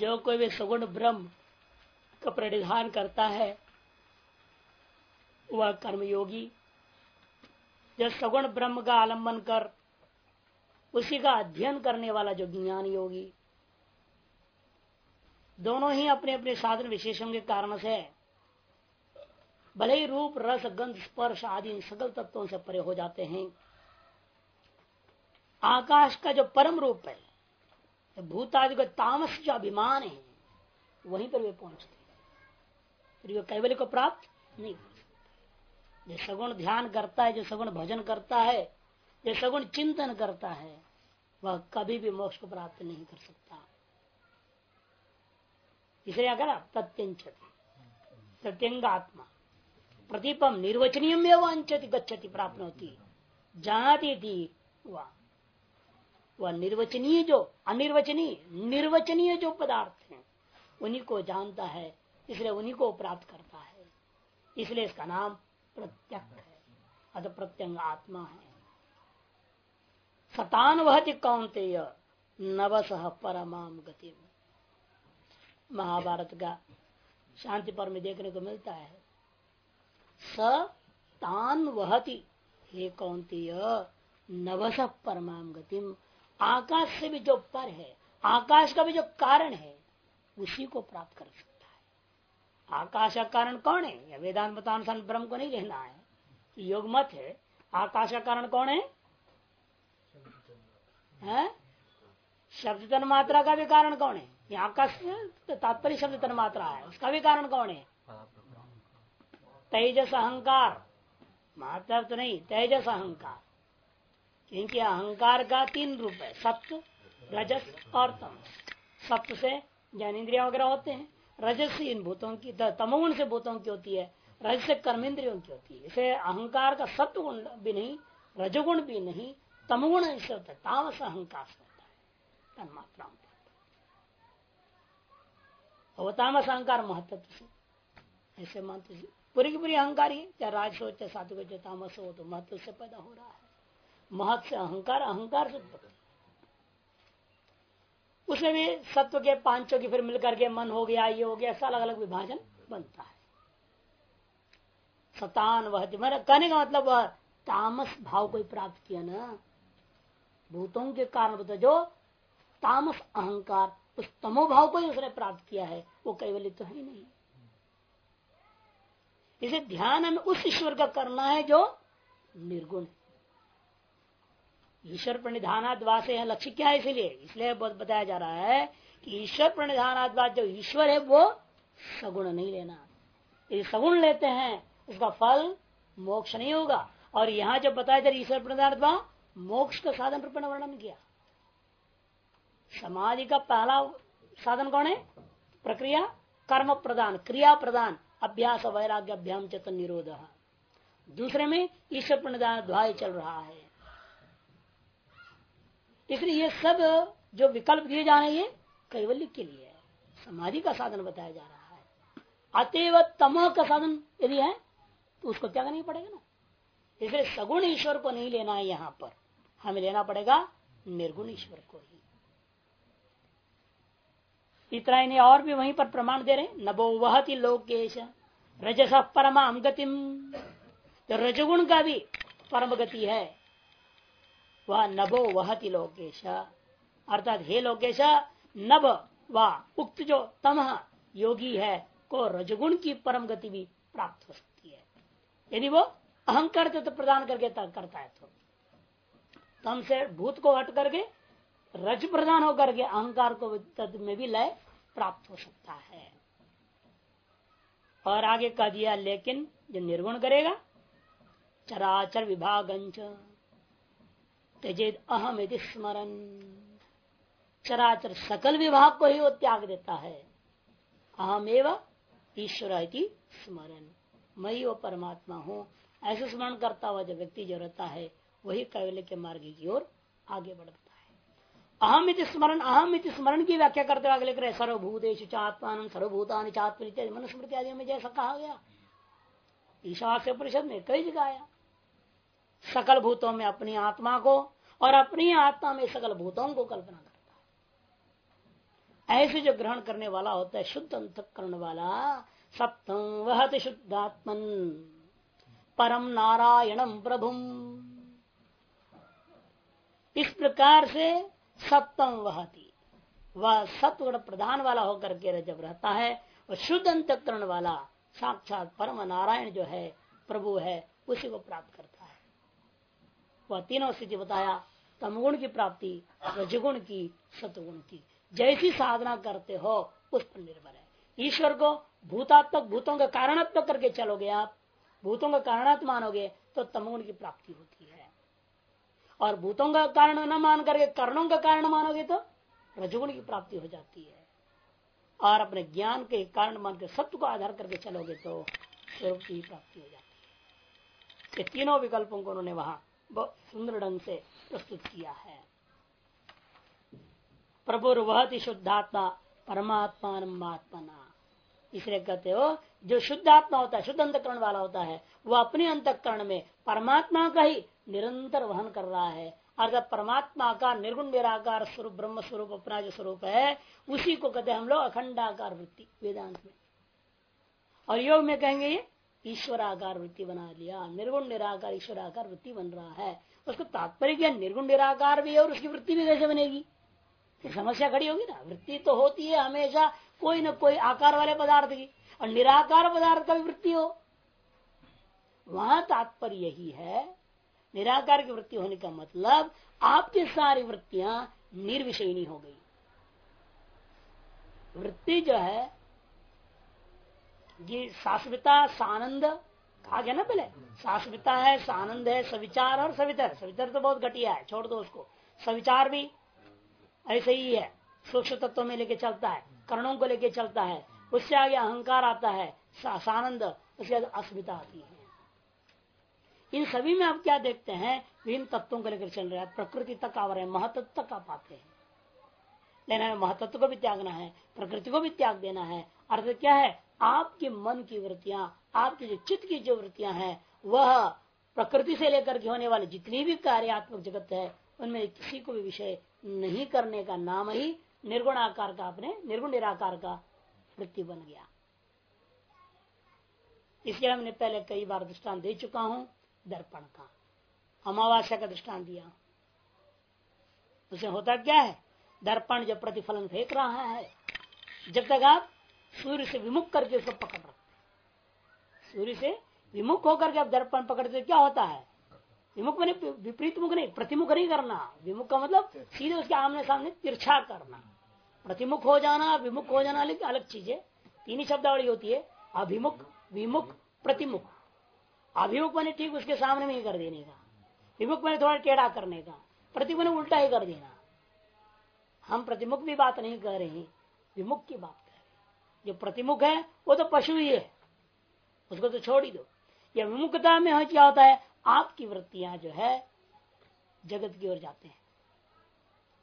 जो कोई भी सगुण ब्रह्म का परिधान करता है, वह कर्मयोगी। जो सगुण ब्रह्म का आलंबन कर, उसी का अध्ययन करने वाला जो ज्ञान योगी, दोनों ही अपने अपने साधन विशेषण के कारण से भले ही रूप, रस, गंध, स्पर्श आदि इन सकल तत्वों से परे हो जाते हैं। आकाश का जो परम रूप है भूत आदि का तामस जो अभिमान है, वहीं पर वे पहुँचते फिर वे कैवल्य को प्राप्त नहीं कर जो सगुण ध्यान करता है, जो सगुण भजन करता है, जो सगुण चिंतन करता है, वह कभी भी मोक्ष को प्राप्त नहीं कर सकता। इसलिए अगर प्रत्यंच प्रत्यंग आत्मा प्रतिपम निर्वचनीय में वंचति गच्छति प्राप्त होती। जाती थी वह। वह निर्वचनीय जो, अनिर्वचनीय, निर्वचनीय जो पदार्थ हैं, उन्हीं को जानता है, इसलिए उन्हीं को प्राप्त करता है। इसलिए इसका नाम प्रत्यक्ष है, अत प्रत्यंग आत्मा है। सतान वहति कौनते नवस परमाम गति महाभारत का शांति पर में देखने को मिलता है। स तान वहति, हे कौंती नवस परमाम गतिम। आकाश से भी जो पर है आकाश का भी जो कारण है उसी को प्राप्त कर सकता है। आकाश का कारण कौन है? या वेदांत मतानुसार ब्रह्म को नहीं रहना है योग मत है। आकाश का कारण कौन है, है? शब्द तन मात्रा का भी कारण कौन है? ये आकाश तो तात्पर्य शब्द तन मात्रा है उसका भी कारण कौन है? तेजस अहंकार। मात्र तो नहीं तेजस अहंकार। क्योंकि अहंकार का तीन रूप है सत्य रजस और तम सत्य से ज्ञानेन्द्रिया वगैरह होते हैं, रजस से इन भूतों की तमोगुण से भूतों की होती है रज से कर्मेंद्रियों की होती है। इसे अहंकार का सत्य गुण भी नहीं, रजगुण भी नहीं, तमगुण इससे होता है, तामस अहंकार से होता है। तन्मात्राओं वो तामस अहंकार महत्व से। ऐसे मानते पूरी की पूरी अहंकार ही चाहे राज हो चाहे सात्विक तामस हो तो महत्व से पैदा हो रहा है। महत से अहंकार अहंकार से उसमें भी सत्व के पाँचों की फिर मिलकर के मन हो गया, ये हो गया, ऐसा अलग अलग विभाजन बनता है। सतान वह मेरा कहने का मतलब वह तामस भाव को प्राप्त किया ना, भूतों के कारण बता जो तामस अहंकार, उस तमो भाव को ही उसने प्राप्त किया है, वो कैवल्य तो है ही नहीं। इसे ध्यान हमें उस ईश्वर का करना है जो निर्गुण है। ईश्वर प्रणिधानाद्वास है। लक्ष्य क्या है इसलिए? इसलिए बताया जा रहा है कि ईश्वर प्रणिधानाद्वास जो ईश्वर है, वो सगुण नहीं लेना। यदि सगुण लेते हैं, उसका फल मोक्ष नहीं होगा। और यहाँ जब बताया जा ईश्वर प्रणिधान मोक्ष का साधन रूप वर्णन किया। समाधि का पहला साधन कौन है? प्रक्रिया, कर्म प्रदान, क्रिया प्रदान, अभ्यास, वैराग्य, अभ्याम, चतन, निरोध। दूसरे में ईश्वर प्रणिधान ध्वाय चल रहा है। इसलिए ये सब जो विकल्प दिए जा रहे हैं कैवल्य के लिए है। समाधि का साधन बताया जा रहा है। अतएव तमह का साधन यदि है तो उसको त्याग नहीं पड़ेगा ना। इसलिए सगुण ईश्वर को नहीं लेना है यहाँ पर। हमें लेना पड़ेगा निर्गुण ईश्वर को ही। इतना इन्हें और भी वहीं पर प्रमाण दे रहे नबो वहति लोकेश, रजस परमा गतिम। तो रजगुण का भी परम गति है। वह नभो वहति लोकेश। अर्थात हे लोकेश, नभ व उक्त जो तम योगी है, को रजगुण की परम गति भी प्राप्त हो सकती है। यदि वो अहंकार तो प्रदान करके करता है तो। तम से भूत को हट करके, रज प्रदान होकर के अहंकार को तत्व में भी लय प्राप्त हो सकता है। और आगे कह दिया, लेकिन जो निर्गुण करेगा, चराचर विभागंच त्यजेद अहम यदि स्मरण चराचर सकल विभाग को ही वो त्याग देता है। अहम एवं ईश्वर स्मरण मैं वो परमात्मा हूँ। ऐसे स्मरण करता हुआ जो व्यक्ति जो रहता है, वही कैवल्य के मार्ग की ओर आगे बढ़ता है। अहम इति स्मरण अहम इति स्मरण की व्याख्या करते हुए आगे लिख रहे सर्वभूतेश चात्मान सर्वभूता चात्म इत्यादि। मनुस्मृति आदि में जैसा कहा गया। ईशावास परिषद में कई जगह आया। सकल भूतों में अपनी आत्मा को और अपनी आत्मा में सकल भूतों को कल्पना करता है। ऐसे जो ग्रहण करने वाला होता है, शुद्ध अंतकरण वाला, सप्तम वह शुद्धात्मन, परम नारायणम प्रभुम। इस प्रकार से सप्तम वहती, वह सत्व प्रधान वाला होकर के जब रहता है वह शुद्ध अंतकरण वाला, साक्षात परम नारायण जो है, प्रभु है, उसी को प्राप्त करता है। वह तीनों स्थिति बताया, तमगुण की प्राप्ति, रजगुण की सतगुण की। जैसी साधना करते हो, उस पर निर्भर है। ईश्वर को भूतात्मक, भूतों का कारणात्मक करके चलोगे आप, भूतों का कारणात्म मानोगे तो तमगुण की प्राप्ति होती है। और भूतों का कारण न मान करके कर्णों का कारण मानोगे तो रजगुण की प्राप्ति हो जाती है। और अपने ज्ञान के कारण मान के सत्य को आधार करके चलोगे तो स्वरूप की प्राप्ति हो जाती है। तीनों विकल्पों को उन्होंने वहाँ बहुत सुंदर ढंग से प्रस्तुत किया है। प्रभु वहति शुद्धात्मा परमात्मा आत्मना। इसलिए कहते हो, जो शुद्ध आत्मा होता है, शुद्ध अंतकरण वाला होता है, वो अपने अंतकरण में परमात्मा का ही निरंतर वहन कर रहा है। अर्थात परमात्मा का निर्गुण निराकार स्वरूप ब्रह्म स्वरूप अपना जो स्वरूप है, उसी को कहते हैं हम लोग अखंडाकार वृत्ति, वेदांत में। और योग में कहेंगे ये ईश्वराकार वृत्ति बना लिया, निर्गुण निराकार ईश्वर आकार वृत्ति बन रहा है। उसको तात्पर्य क्या निर्गुण निराकार भी है और उसकी वृत्ति भी कैसे बनेगी? समस्या खड़ी होगी ना। वृत्ति तो होती है हमेशा, कोई ना कोई आकार वाले पदार्थ की। और निराकार पदार्थ का भी वृत्ति हो। वहाँ तात्पर्य यही है, निराकार की वृत्ति होने का मतलब आपकी सारी वृत्तियाँ निर्विषयनी हो गई। वृत्ति जो है ये शाश्वता, सानंद कहा गया ना पहले? शाश्वता है, सानंद है, सविचार और सवितर। सवितर तो बहुत घटिया है, छोड़ दो उसको। सविचार भी ऐसे ही है, सूक्ष्म तत्व में लेके चलता है, कर्णों को लेके चलता है, उससे आगे अहंकार आता है सानंद, उसके आगे अस्मिता आती है। इन सभी में आप क्या देखते हैं? विभिन्न तत्वों को लेकर चल रहे हैं, प्रकृति तक आ रहे हैं, महतत्व तक आ पाते हैं। लेना है, महतत्व को भी त्यागना है, प्रकृति को भी त्याग देना है। अर्थ क्या है? आपके मन की वृत्तियाँ, आपकी जो चित्त की जो वृत्तियाँ हैं, वह प्रकृति से लेकर के होने वाले जितनी भी कार्यात्मक जगत है, उनमें किसी को भी विषय नहीं करने का नाम ही निर्गुण आकार का अपने निर्गुण निराकार का वृत्ति बन गया। इसलिए हमने पहले कई बार दृष्टांत दे चुका हूँ, दर्पण का। अमावास्या का दृष्टांत दिया। उसे होता क्या है? दर्पण जब प्रतिफलन फेंक रहा है, जब तक आप सूर्य से विमुख करके उसको पकड़ रखते सूर्य से विमुख होकर आप दर्पण पकड़ते क्या होता है? विमुख मैंने विपरीत मुख नहीं, प्रतिमुख नहीं करना। विमुख का मतलब सीधे उसके आमने सामने तिरछा करना। प्रतिमुख हो जाना, विमुख हो जाना लेकिन अलग चीज़। है तीन ही शब्दावली होती है, अभिमुख, विमुख, प्रतिमुख। अभिमुख मैंने ठीक उसके सामने में ही कर देने का। विमुख मैंने थोड़ा टेढ़ा करने का। प्रतिमुख ने उल्टा ही कर देना। हम प्रतिमुख भी बात नहीं कर रहे विमुख की बात जो प्रतिमुख है, वो तो पशु ही है। उसको तो छोड़ ही दो। या विमुखता में हो क्या होता है। आपकी वृत्तियाँ जो है, जगत की ओर जाते हैं।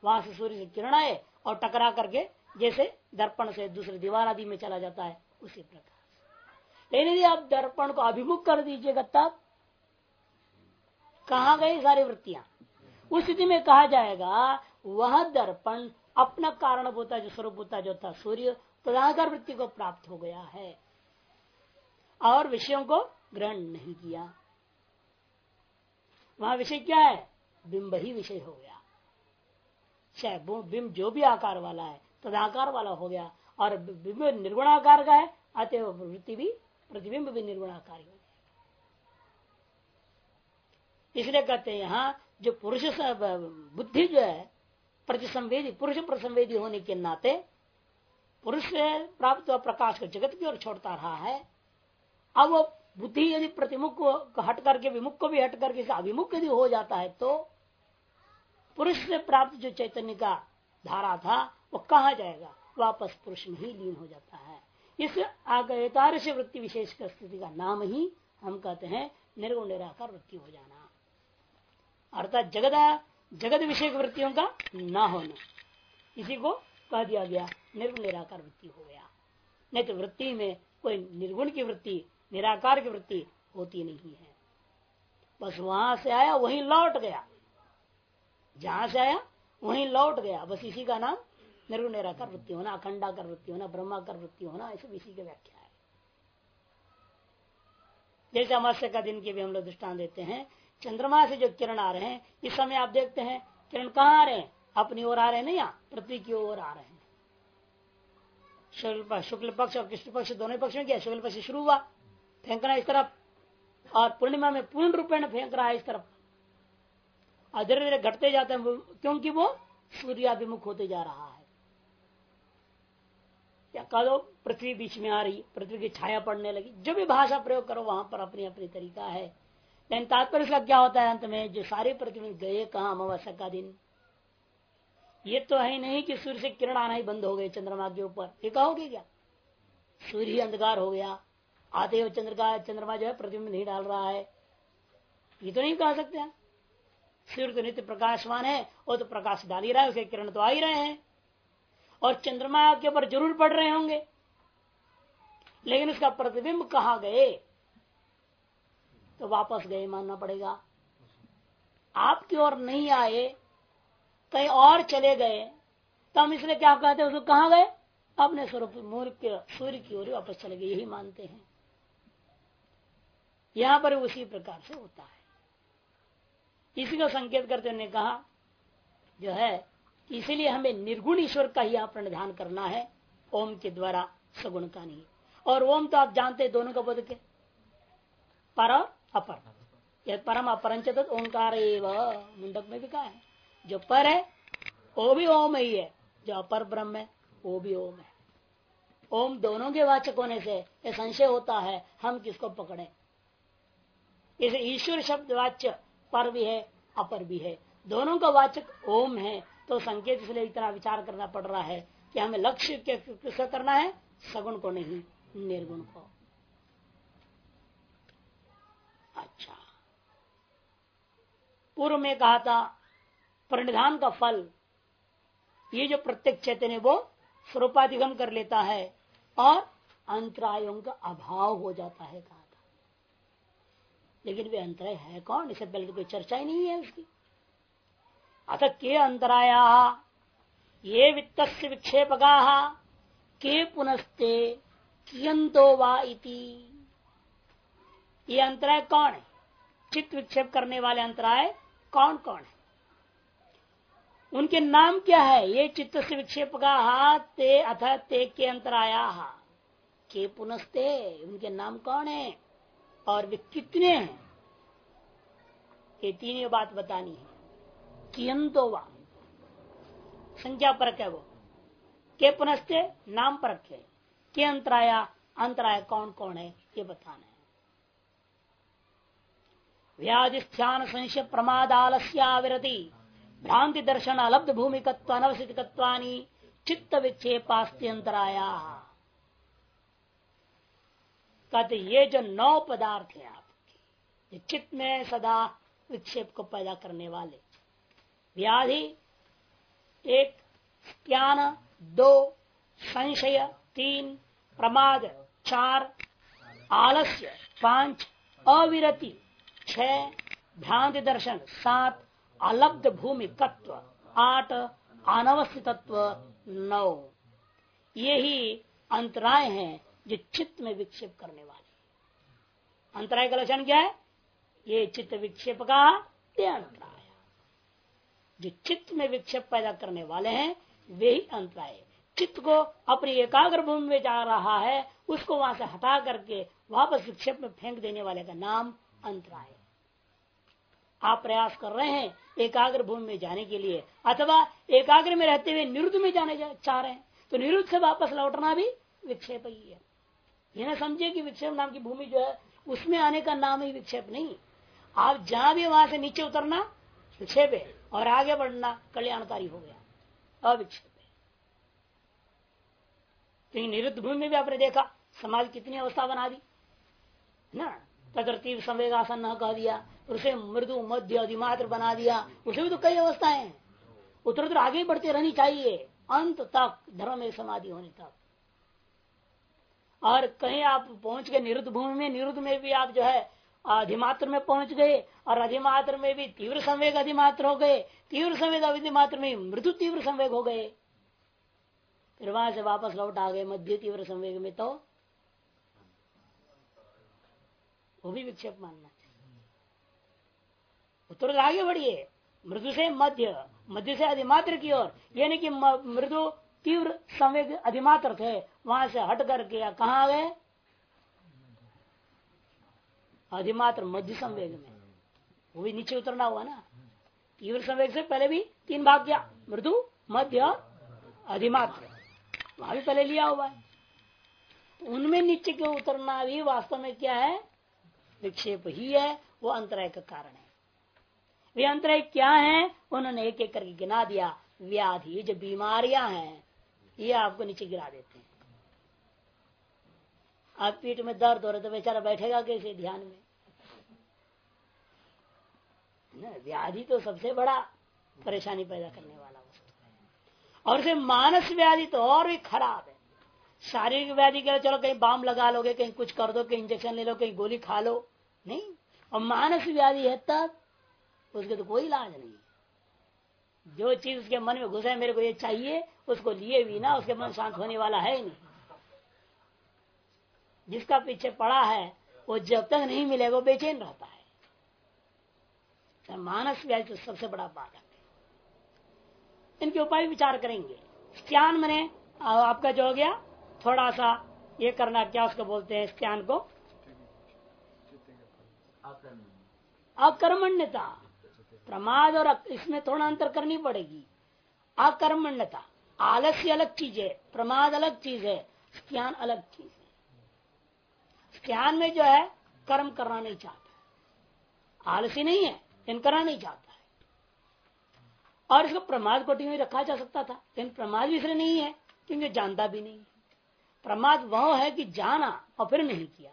वहाँ से सूर्य से किरण आए और टकरा करके जैसे दर्पण से दूसरे दीवार आदि में चला जाता है, उसी प्रकार लेकिन यदि आप दर्पण को अभिमुख कर दीजिएगा तब, कहा गई सारी वृत्तियाँ? उस स्थिति में कहा जाएगा, वह दर्पण अपना कारण होता जो स्वरूप होता जो था, सूर्य तदाकर वृत्ति को प्राप्त हो गया है और विषयों को ग्रहण नहीं किया। वहाँ विषय क्या है? बिंब ही विषय हो गया। चाहे बिंब जो भी आकार वाला है, तदाकार वाला हो गया और बिंब निर्गुणाकार का है अतः वृत्ति भी, प्रतिबिंब भी निर्गुणाकार हो इसलिए कहते हैं यहाँ, जो पुरुष बुद्धि जो है, प्रतिसंवेदी, पुरुष प्रसंवेदी होने के नाते पुरुष से प्राप्त प्रकाश को जगत की ओर छोड़ता रहा है। अब वो बुद्धि यदि प्रतिमुख को हट करके, विमुख को भी हट करके अभिमुख यदि हो जाता है तो पुरुष से प्राप्त जो चैतन्य का धारा था, वो कहा जाएगा? वापस पुरुष में ही लीन हो जाता है। इस आगतारस्य वृत्ति विशेष का स्थिति का नाम ही हम कहते हैं निर्गुण निराकार वृत्ति हो जाना। अर्थात जगत जगत विषय वृत्तियों का न होना। इसी को कह दिया गया निर्गुण निराकार वृत्ति हो गया। नहीं तो वृत्ति में कोई निर्गुण की वृत्ति, निराकार की वृत्ति होती नहीं है। बस वहाँ से आया, वहीं लौट गया। जहाँ से आया, वहीं लौट गया। बस इसी का नाम निर्गुण निराकार वृत्ति होना, अखंडाकर वृत्ति होना, ब्रह्माकर वृत्ति होना ऐसे इसी की व्याख्या है। जैसे अमावस्या का दिन के भी हम लोग दृष्टान देते हैं। चंद्रमा से जो किरण आ रहे हैं, इस समय आप देखते हैं, किरण कहाँ आ रहे हैं? अपनी ओर आ रहे हैं ना या पृथ्वी की ओर आ रहे हैं। शुक्ल शुक्ल पक्ष और कृष्ण पक्ष दोनों पक्ष में क्या शुक्ल पक्ष शुरू हुआ। फेंकना इस तरफ़ और पूर्णिमा में पूर्ण रूपेण फेंक रहा है इस तरफ़। और धीरे धीरे घटते जाते हैं क्योंकि वो सूर्याभिमुख होते जा रहा है। या कहो पृथ्वी बीच में आ रही पृथ्वी की छाया पड़ने लगी। जो भी भाषा प्रयोग करो, वहाँ पर अपनी अपनी तरीका है। लेकिन तात्पर्य क्या होता है अंत में? जो सारे पृथ्वी गए, कहा? अमावस्या का दिन। ये तो है नहीं कि सूर्य से किरण आना ही बंद हो गए चंद्रमा के ऊपर। ये कहोगे क्या? सूर्य अंधकार हो गया। आते हुए चंद्र का चंद्रमा जो है में नहीं डाल रहा है। ये तो नहीं कह सकते सूर्य तो नित्य प्रकाशवान है, वो तो प्रकाश डाल ही रहा है, उसके किरण तो आ ही रहे हैं। और चंद्रमा के ऊपर ज़रूर पड़ रहे होंगे। लेकिन उसका प्रतिबिंब कहा गए? तो वापस गए, मानना पड़ेगा। आपकी ओर नहीं आए कहीं और चले गए तो हम इसलिए क्या कहते हैं, उसको कहा गए? अपने स्वरूप मूर्ख सूर्य की ओर वापस चले गए, यही मानते हैं। यहाँ पर उसी प्रकार से होता है। इसी को संकेत करते हुए कहा, जो है, इसीलिए हमें निर्गुण ईश्वर का ही यहाँ प्रणिधान करना है, ओम के द्वारा सगुण का नहीं। और ओम तो आप जानते हैं दोनों का बोध के। पर अपर। यह परम अपरंच ओंकार मुंडक में भी कहा है। जो पर है वो भी ओम ही है। जो अपर ब्रह्म है, वो भी ओम है। ओम दोनों के वाचक होने से यह संशय होता है, हम किसको पकड़े? इसे ईश्वर शब्द वाच्य पर भी है, अपर भी है। दोनों का वाचक ओम है तो संकेत इसलिए इतना विचार करना पड़ रहा है कि हमें लक्ष्य किसका करना है? सगुण को नहीं, निर्गुण को। अच्छा। पूर्व में कहा था परिधान का फल। ये जो प्रत्येक चैतन्य वो स्वरूपाधिगम कर लेता है और अंतरायों का अभाव हो जाता है, कहा था। लेकिन वे अंतराय है कौन? इससे पहले तो कोई चर्चा ही नहीं है उसकी। अथ के अंतराया, ये वित्त विक्षेपका के पुनस्ते कियंतो वा इति। ये अंतराय कौन है? चित्त विक्षेप करने वाले अंतराय कौन कौन है? उनके नाम क्या है? ये चित्त से विक्षेप का ते अथ ते के अंतराया के पुनस्ते? उनके नाम कौन है? और वे कितने हैं? ये तीन बात बतानी है। कियंतो संख्या परक है वो। के पुनस्ते? नाम परक है। के अंतराया? अंतराय कौन कौन है? ये बताना है। व्याधिष्ठान संशय प्रमाद आलस्याविरति भ्रांति दर्शन, अलब्ध भूमिकत्व अनवसितत्वानी चित्त विक्षेपास्त्यंतराया। कहते ये जो नौ पदार्थ है आपके चित्त में सदा विक्षेप को पैदा करने वाले। व्याधि, एक, ज्ञान, दो, संशय, तीन, प्रमाद, चार, आलस्य, पाँच, अविरति, छह, भ्रांति दर्शन, सात अलब्ध भूमि तत्व आठ अनवस्थितत्व, नौ। ये ही अंतराय हैं जो चित्त में विक्षेप करने वाले। अंतराय का लक्षण क्या है? ये चित्त विक्षेप का अंतराय जो चित्त में विक्षेप पैदा करने वाले हैं, वे ही अंतराय चित्त को अपनी एकाग्र भूमि में जा रहा है, उसको वहाँ से हटा करके वापस विक्षेप में फेंक देने वाले का नाम अंतराय आप प्रयास कर रहे हैं एकाग्र भूमि में जाने के लिए अथवा एकाग्र में रहते हुए निरुद्ध में जाने जा, चाह रहे हैं तो निरुद्ध से वापस लौटना भी विक्षेप ही है। यह ना समझे कि विक्षेप नाम की भूमि जो है उसमें आने का नाम ही विक्षेप नहीं। आप जहाँ भी वहाँ से नीचे उतरना विक्षेप है और आगे बढ़ना कल्याणकारी हो गया अविक्षेप है। क्योंकि निरुद्ध भूमि में भी आपने देखा समाज कितनी अवस्था बना दी ना? तदर तीव्र संवेगासन न कह दिया, उसे मृदु, मध्य, अधिमात्र बना दिया। उसे भी तो कई अवस्थाएँ उतर उतर आगे बढ़ते रहनी चाहिए। अंत तक धर्म में समाधि होने तक। और कहीं आप पहुँच गए निरुद्ध भूमि में, निरुद्ध में भी आप जो है, अधिमात्र में पहुँच गए, और अधिमात्र में भी तीव्र संवेग अधिमात्र हो गए। तीव्र संवेग अधिमात्र में मृदु तीव्र संवेग हो गए। फिर वहाँ से वापस लौट आ गए मध्य तीव्र संवेग में तो वो भी विक्षेप मानना उत्तर आगे बढ़िए। मृदु से मध्य मध्य से अधिमात्र की ओर। यानी कि मृदु तीव्र संवेद अधिमात्र थे। वहाँ से हट करके कहा गए? अधिमात्र, मध्य संवेग में। वो भी नीचे उतरना हुआ ना। तीव्र संवेग से पहले भी तीन भाग किया। मृदु, मध्य, अधिमात्र। वहाँ भी पहले लिया हुआ है। तो उनमें नीचे क्यों उतरना? भी वास्तव में क्या है? विक्षेप ही है, वो अंतराय का कारण है। वे अंतराय क्या है? उन्होंने एक एक करके गिना दिया। व्याधि जो बीमारियाँ हैं, ये आपको नीचे गिरा देते हैं। आप पीठ में दर्द हो रहा तो बेचारा बैठेगा कैसे ध्यान में? व्याधि तो सबसे बड़ा परेशानी पैदा करने वाला वस्तु है। और उसे मानस व्याधि तो और भी खराब शारीरिक व्याधि के लिए चलो कहीं बाम लगा लोगे, कहीं कुछ कर दो, कहीं इंजेक्शन ले लो, कहीं गोली खा लो। नहीं। और मानस व्याधि है तब उसके तो कोई इलाज नहीं जो चीज़ उसके मन में घुसा है, मेरे को ये चाहिए, उसको लिए भी ना, उसके मन शांत होने वाला है नहीं। जिसका पीछे पड़ा है, वो जब तक नहीं मिलेगा, वो बेचैन रहता है। तो मानस व्याधि तो सबसे बड़ा बाधक है। इनके उपाय विचार करेंगे। स्त्यान मने आपका जो हो गया थोड़ा सा ये करना क्या उसको बोलते हैं स्त्यान को? अकर्मण्यता प्रमाद और इसमें थोड़ा अंतर करनी पड़ेगी। अकर्मण्यता आलस्य अलग चीज़ है प्रमाद अलग चीज़ है स्त्यान अलग चीज़ है। स्त्यान में जो है कर्म करना नहीं चाहता आलसी नहीं है इन करना नहीं चाहता है। और इसको प्रमाद कोटि में रखा जा सकता था लेकिन प्रमाद भी इसलिए नहीं है क्योंकि जानता भी नहीं प्रमाद वह है कि जाना और फिर नहीं किया।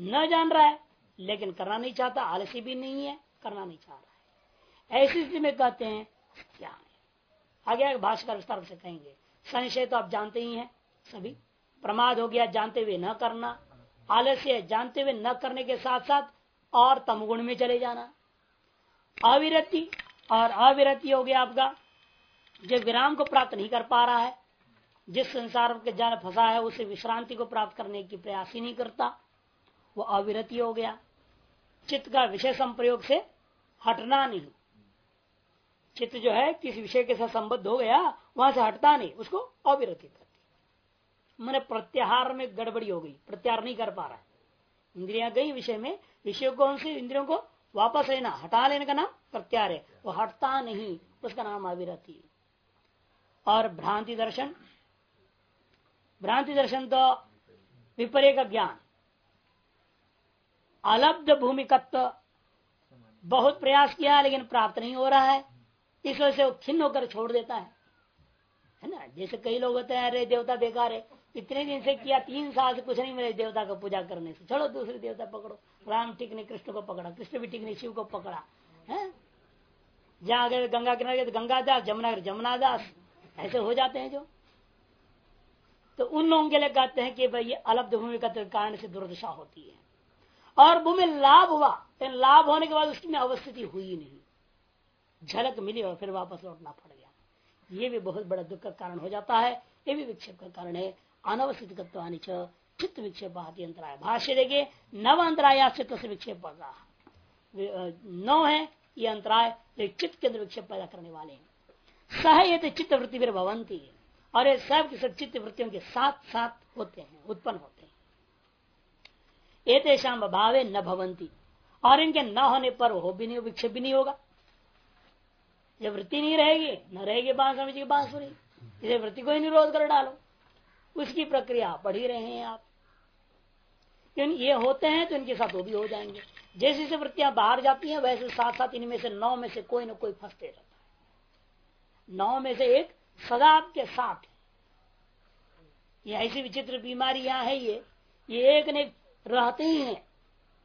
न जान रहा है, लेकिन करना नहीं चाहता, आलसी भी नहीं है, करना नहीं चाह रहा है। ऐसी स्थिति में कहते हैं, क्या है? आगे भाषा विस्तार से कहेंगे, संशय तो आप जानते ही हैं सभी। प्रमाद हो गया, जानते हुए न करना। आलस्य जानते हुए न करने के साथ साथ और तमगुण में चले जाना। अविरति और अविरति हो गया आपका। जो विराम को प्राप्त नहीं कर पा रहा है जिस संसार के जान फंसा है, उसे विश्रांति को प्राप्त करने की प्रयास ही नहीं करता। वो अविरति हो गया। चित्त का विषय संप्रयोग से हटना नहीं। चित्त जो है, किसी विषय के साथ संबद्ध हो गया, वहाँ से हटता नहीं, उसको अविरति करती मैंने प्रत्याहार में गड़बड़ी हो गई, प्रत्याहार नहीं कर पा रहा है। इंद्रिया गई विषय में, विषय कौन से इंद्रियों को वापस लेना, हटा लेने का नाम प्रत्यार है। वो हटता नहीं, उसका नाम अविरति। और भ्रांति दर्शन भ्रांति दर्शन तो विपर्य का ज्ञान। अलब्ध भूमिकत्व बहुत प्रयास किया लेकिन प्राप्त नहीं हो रहा है। इस वजह से वो खिन्न होकर छोड़ देता है। है ना? जैसे कई लोग होते हैं, अरे देवता बेकार है। इतने दिन से किया, तीन साल से कुछ नहीं मिले देवता का पूजा करने से। चलो दूसरे देवता पकड़ो। राम ठीक ने कृष्ण को पकड़ा। कृष्ण भी ठीक ने शिव को पकड़ा। है? जहाँ गए गंगा किनारे तो गंगा दास, जमुना जमुना दास। ऐसे हो जाते हैं जो। तो उन लोगों के लिए कहते हैं कि भाई ये अलब्ध भूमि का तो कारण से दुर्दशा होती है। और भूमि लाभ हुआ लेकिन लाभ होने के बाद उसमें अवस्थिति हुई नहीं। झलक मिली और फिर वापस लौटना पड़ गया। ये भी बहुत बड़ा दुख का कारण हो जाता है, ये भी विक्षेप का कारण है। अनवस्थित चित्त विक्षेप अंतराय। भाष्य देखिए, नव अंतराया चित्त से विक्षेप पड़ रहा नौ है, ये अंतराय चित्त के अंदर विक्षेप पैदा करने वाले हैं। सह ये चित्त वृत्ति भवंती और ये सब के सब चित्त वृत्तियों के साथ साथ होते हैं, उत्पन्न होते हैं। एतेषाम अभावे न भवंती और इनके न होने पर हो भी नहीं विक्षेप भी नहीं होगा। जब वृत्ति नहीं रहेगी, न रहेगी बाँस की बांसुरी इसे वृत्ति को ही निरोध कर डालो। उसकी प्रक्रिया पढ़ ही रहे हैं आप। ये होते हैं तो इनके साथ वो भी हो जाएँगे। जैसे जैसे वृत्तियाँ बाहर जाती हैं, वैसे साथ साथ इनमें से नौ में से कोई ना कोई फंसते रहता है। नौ में से एक सदा आपके साथ। ये ऐसी विचित्र बीमारी यहाँ है ये। ये एक ने रहते ही है।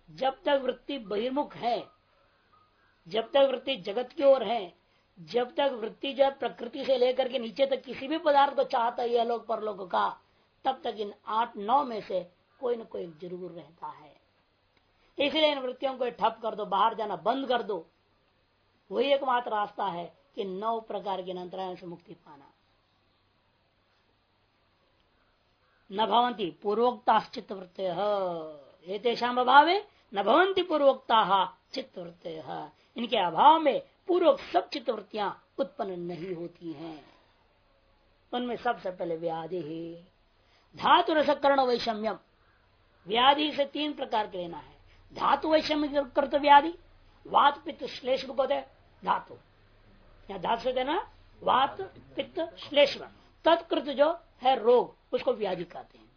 जब तक वृत्ति बहिर्मुख है, जब तक वृत्ति जगत की ओर है, जब तक वृत्ति जो प्रकृति से लेकर के नीचे तक किसी भी पदार्थ को चाहता है लोग परलोक का, तब तक इन आठ, नौ में से कोई न कोई ज़रूर रहता है। इसलिए इन वृत्तियों को ठप कर दो, बाहर जाना बंद कर दो। वही एकमात्र रास्ता है। कि नौ प्रकार के अंतरायों से मुक्ति पाना। न भवंती पूर्वोक्ता चित्त वृत्त तेषाम अभाव न भवंती पूर्वोक्ता चित्त वृत्त इनके अभाव में पूर्वक सब चित्त वृत्तियाँ उत्पन्न नहीं होती हैं। उनमें सबसे पहले व्याधि ही। धातु रसकरण वैषम्यम। व्याधि से तीन प्रकार के लेना है। धातु वैषम्य कृत व्याधि वात पित्त श्लेष धातु। या धातु से देना, वात, पित्त, श्लेष। तत्कृत जो है रोग, उसको व्याधि कहते हैं।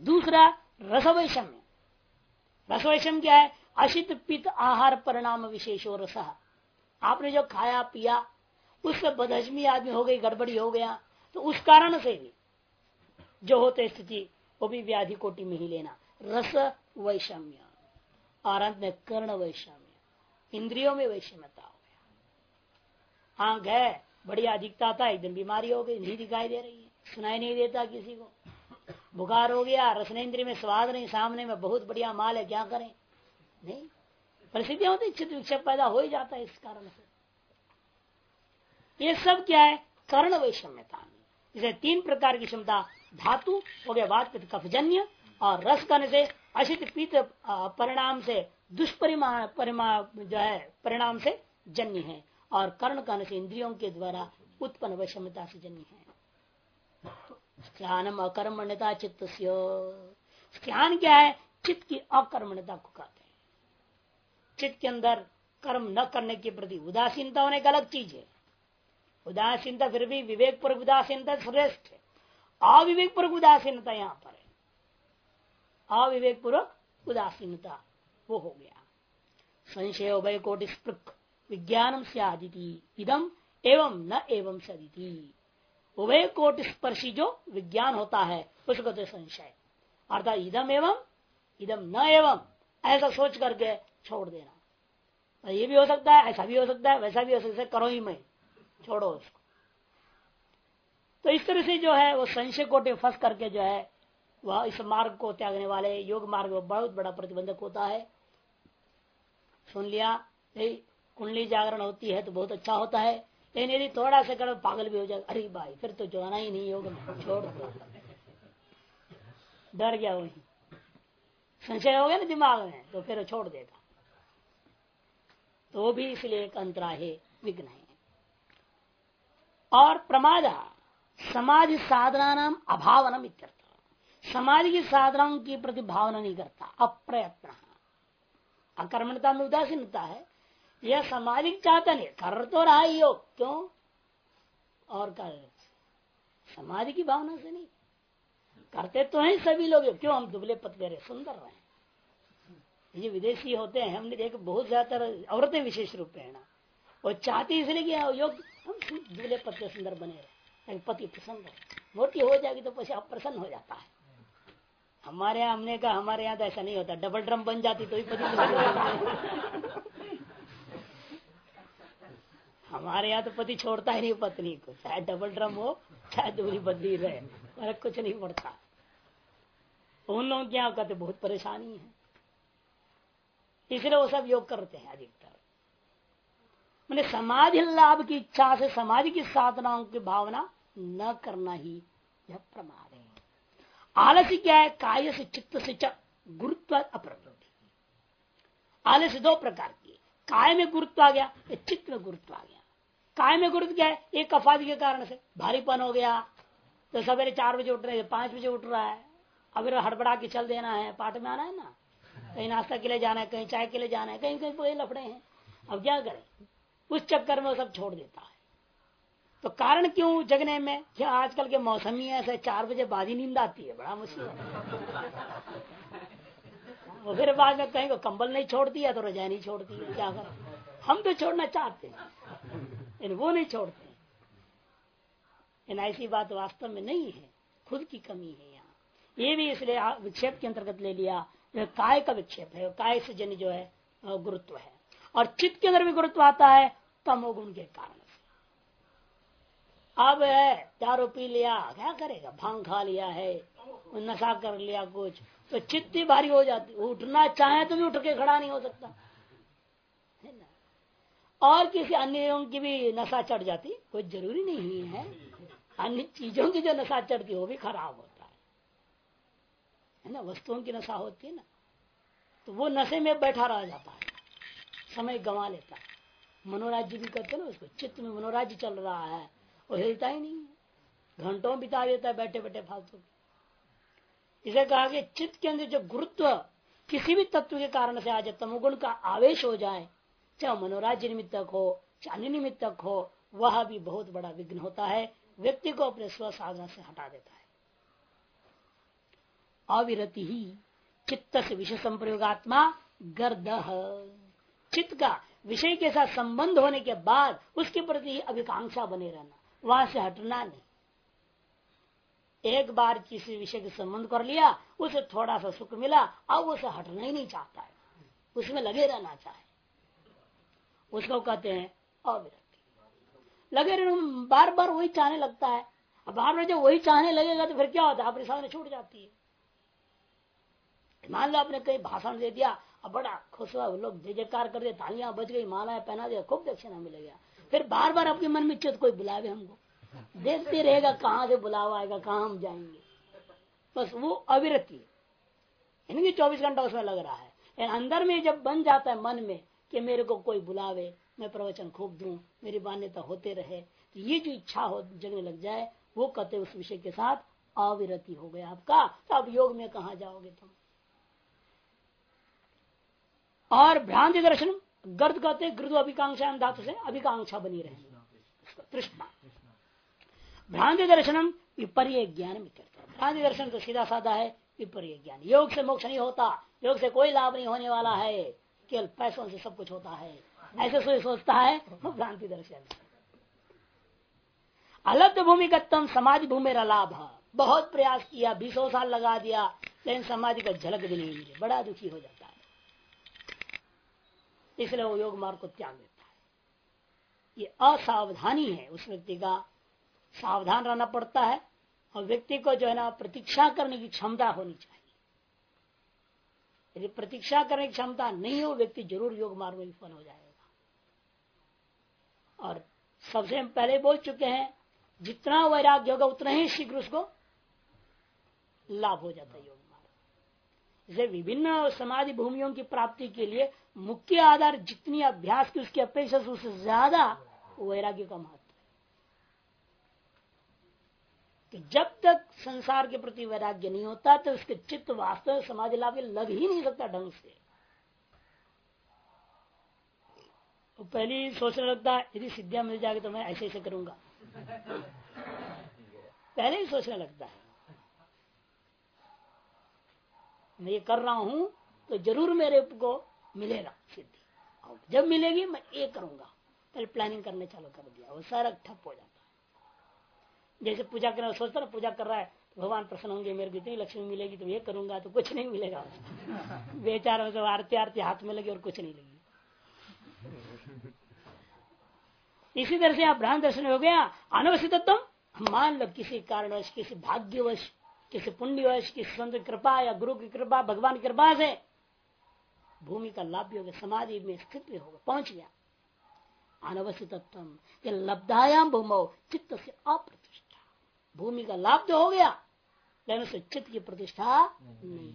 दूसरा रसवैषम्य रसवैषम क्या है? अशित पित्त आहार परिणाम विशेषो रस। आपने जो खाया, पिया उससे बदहजमी आदमी हो गई, गड़बड़ी हो गया तो उस कारण से भी जो होते स्थिति, वो भी व्याधि कोटि में ही लेना। रस वैषम्य और अंत में कर्ण वैषम्य। इंद्रियों में वैषम्यता। आँख है, बड़ी अधिकता था एकदम बीमारी हो गई नहीं दिखाई दे रही है, सुनाई नहीं देता किसी को। बुखार हो गया रसनेन्द्रिय में स्वाद नहीं, सामने में बहुत बढ़िया माल है, क्या करें? नहीं, परिस्थितियाँ होती चित्र विक्षेप पैदा हो ही जाता है इस कारण से। ये सब क्या है? कर्ण वैषम्यता इसे तीन प्रकार की क्षमता, धातु, हो गया वात कफजन्य और रस करने से अशित पीत परिणाम से दुष्परिमाण परिमाण जो है, परिणाम से जन्य है। और कर्ण करने से इंद्रियों के द्वारा उत्पन्न वैषम्यता से जन्य है। ज्ञानम अकर्मण्यता चित्त ज्ञान क्या है? चित्त की अकर्मण्यता को कहते हैं। चित्त के अंदर कर्म न करने के प्रति उदासीनता होने का अलग चीज़ है। उदासीनता फिर भी विवेक पूर्वक उदासीनता श्रेष्ठ है। अविवेक पूर्वक उदासीनता यहाँ पर है। अविवेक पूर्वक उदासीनता वो हो गया। संशय, उभय कोटि विज्ञानम से आदिति इदम एवं न एवं सदिति उभय कोट स्पर्शी जो विज्ञान होता है। उसको तो संशय। अर्थात इदम एवं, इदम न एवं, ऐसा सोच करके छोड़ देना। तो ये भी हो सकता है, ऐसा भी हो सकता है, वैसा भी हो सकता है, करो ही मैं, छोड़ो उसको। तो इस तरह से जो है, वो संशय कोटे फंस करके जो है, वह इस मार्ग को त्यागने वाले योग मार्ग में बहुत बड़ा प्रतिबंधक होता है। सुन लिया कुंडली जागरण होती है तो बहुत अच्छा होता है। लेकिन यदि थोड़ा सा करो पागल भी हो जाए, अरे भाई, फिर तो जो आना ही नहीं में छोड़ दो डर गया वही संशय हो गया ना दिमाग में तो फिर छोड़ देगा तो भी इसलिए एक अंतरा है, विघ्न है। और प्रमाद समाधि साधना नाम अभावनम इत्यर्थ। समाधि की साधनाओं की प्रति भावना नहीं करता, अप्रयत्न। अकर्मणता में उदासीनता है यह समाधि चाहता नहीं कर तो रहा ही हो क्यों? और कर, समाधि की भावना से नहीं। करते तो हैं सभी लोग, क्यों? हम दुबले पतले रहे सुंदर रहे ये विदेशी होते हैं, हमने देखे बहुत ज़्यादातर औरतें विशेष रूप में ना। वो चाहती इसलिए कि योग, हम दुबले पतले सुंदर बने रहे पति प्रसन्न रहे मोटी हो जाएगी तो पति प्रसन्न हो जाता है। हमारे यहाँ हमने कहा, हमारे यहाँ तो ऐसा नहीं होता, डबल ड्रम बन जाती तो ही पति हमारे यहाँ तो पति छोड़ता ही नहीं, पत्नी को। चाहे डबल ड्रम हो, चाहे दूरी बदली रहे, फ़र्क कुछ नहीं पड़ता। उन लोगों क्या कहते, बहुत परेशानी है। इसलिए वो सब योग करते हैं अधिकतर। मैंने समाधि लाभ की इच्छा से समाधि की साधनाओं की भावना न करना ही यह प्रमाद है। आलस्य क्या है? काय से चित्त से गुरुत्व अप्रवृत्ति। आलस्य दो प्रकार की काय में गुरुत्व आ गया, या चित्त में गुरुत्व आ गया। काय में गुरुत्व क्या है एक कफादी के कारण से। भारीपन हो गया। तो सवेरे चार बजे उठ रहे पाँच बजे उठ रहा है। अब हड़बड़ा के चल देना है। पाठ में आना है ना? कहीं नाश्ता के लिए जाना है, कहीं चाय के लिए जाना है, कहीं कहीं कोई लफड़े हैं। अब क्या करें? उस चक्कर में वो सब छोड़ देता है। तो कारण क्यों जगने में? क्या आजकल के मौसम ही ऐसे चार बजे बाद ही नींद आती है? बड़ा मुश्किल वो फिर बाद में कहीं को कंबल नहीं छोड़ती है तो रजाई नहीं छोड़ती है। क्या कर? हम तो छोड़ना चाहते हैं। वो नहीं छोड़ते। ऐसी बात वास्तव में नहीं है। खुद की कमी है यहाँ। ये भी इसलिए विक्षेप के अंतर्गत ले लिया। काय का विक्षेप है, काय से जन जो है गुरुत्व है। और चित्त के अंदर भी गुरुत्व आता है तमोगुण के कारण अब है, दारू पी लिया, क्या करेगा? भाँग खा लिया है, नशा कर लिया कुछ तो चित्त भारी हो जाती, उठना चाहे तो भी उठ के खड़ा नहीं हो सकता। और किसी अन्य की भी नशा चढ़ जाती, कोई ज़रूरी नहीं है। अन्य चीज़ों की जो नशा चढ़ती वो भी खराब होता है। है ना? वस्तुओं की नशा होती है ना? तो वो नशे में बैठा रह जाता है। समय गंवा लेता है। मनोराज्य भी करते ना उसको। चित्त में मनोराज्य चल रहा है। वो हिलता ही नहीं घंटों बिता देता है बैठे बैठे फालतू इसे कहा कि चित्त के अंदर जो गुरुत्व किसी भी तत्व के कारण से आ जाए तमोगुण का आवेश हो जाए चाहे मनोराज्य निमित्तक हो चाहे अन्य निमित्तक हो, वह भी बहुत बड़ा विघ्न होता है। व्यक्ति को अपने स्व साधना से हटा देता है। अविरति ही चित्त से विषय संप्रयोगात्मा गर्द चित्त का विषय के साथ संबंध होने के बाद उसके प्रति अभिकांक्षा बने रहना, वहाँ से हटना नहीं। एक बार किसी विषय के संबंध कर लिया, उसे थोड़ा सा सुख मिला, अब उसे हटना ही नहीं चाहता है। उसमें लगे रहना चाहे उसको कहते हैं अविरक्ति। लगे रहना बार बार वही चाहने लगता है। अब बार बार जब वही चाहने लगेगा तो फिर क्या होता है? अपनी सामने छूट जाती है। मान लो आपने कहीं भाषण दे दिया, अब बड़ा खुश हुआ, लोग जय जयकार कर दिया तालियाँ बच गई, मालाएँ पहना दिया, खूब दक्षिणा मिलेगा फिर बार बार आपके मन में चित कोई बुलावे हमको। देखते रहेगा कहाँ से बुलावा आएगा, कहाँ हम जाएँगे। बस वो अविरति इनकी चौबीस घंटा उसमें लग रहा है। अंदर में जब बन जाता है मन में कि मेरे को कोई बुलावे, मैं प्रवचन खूब दू, मेरी मान्यता होते रहे तो ये जो इच्छा हो, जगने लग जाए, वो कहते उस विषय के साथ अविरति हो गया आपका। तो अब योग में कहा जाओगे तुम? और भ्रांति दर्शन, गर्द कहते गृद अभिकांक्षा धातु से अभिकांक्षा बनी रहे तृष्णा। भ्रांति दर्शनम विपर्य ज्ञान में करते भ्रांति दर्शन तो सीधा साधा है, विपर्य ज्ञान। योग से मोक्ष नहीं होता, योग से कोई लाभ नहीं होने वाला है। केवल पैसों से सब कुछ होता है। ऐसे सोच सोचता है वो भ्रांति दर्शन। अलग भूमिगतम समाज भूमि लाभ बहुत प्रयास किया, बीसों साल लगा दिया, लेकिन समाधि का झलक भी नहीं मिले। बड़ा दुखी हो जाता है। इसलिए वो योग मार्ग को त्याग देता है। ये असावधानी है उस व्यक्ति का। सावधान रहना पड़ता है और व्यक्ति को जो है ना, प्रतीक्षा करने की क्षमता होनी चाहिए। यदि प्रतीक्षा करने की क्षमता नहीं हो, व्यक्ति ज़रूर योग मार्ग में विफल हो जाएगा। और सबसे हम पहले बोल चुके हैं, जितना वैराग्य होगा, उतना ही शीघ्र उसको लाभ हो जाता है योग मार्ग। इसे विभिन्न समाधि भूमियों की प्राप्ति के लिए मुख्य आधार जितनी अभ्यास की उसकी अपेक्षा से, उससे ज़्यादा वैराग्य का महत्व कि जब तक संसार के प्रति वैराग्य नहीं होता तो उसके चित्त वास्तव समाधि लाभ लग ही नहीं सकता ढंग से। तो पहले सोचने लगता है यदि सिद्धियाँ मिल जाएगी तो मैं ऐसे ऐसे करूँगा। पहले ही सोचने लगता है। मैं ये कर रहा हूँ तो ज़रूर मेरे को मिलेगा सिद्धि। जब मिलेगी, मैं ये करूँगा। पहले प्लानिंग करने चालू कर दिया। वो सारा ठप हो जाता। जैसे पूजा करना सोचता ना पूजा कर रहा है तो भगवान प्रसन्न होंगे मेरे को इतनी लक्ष्मी मिलेगी तो ये करूँगा तो कुछ नहीं मिलेगा। बेचार मतलब आरती आरती हाथ में लगी और कुछ नहीं लगी। इसी तरह से आप भ्रांत दर्शन हो गया अनवश्यतम मान लो किसी कारणवश किसी भाग्यवश किसी पुण्यवश किसी संत कृपा या गुरु की कृपा भगवान की कृपा से भूमि का लाभ भी हो गया समाधि में स्थित भी होगा पहुँच गया। अनवश्यतत्व लब्धायाम भूमो चित्त से अप्रतिष्ठा भूमि का लाभ तो हो गया लेकिन उसे चित्त की प्रतिष्ठा नहीं हुई।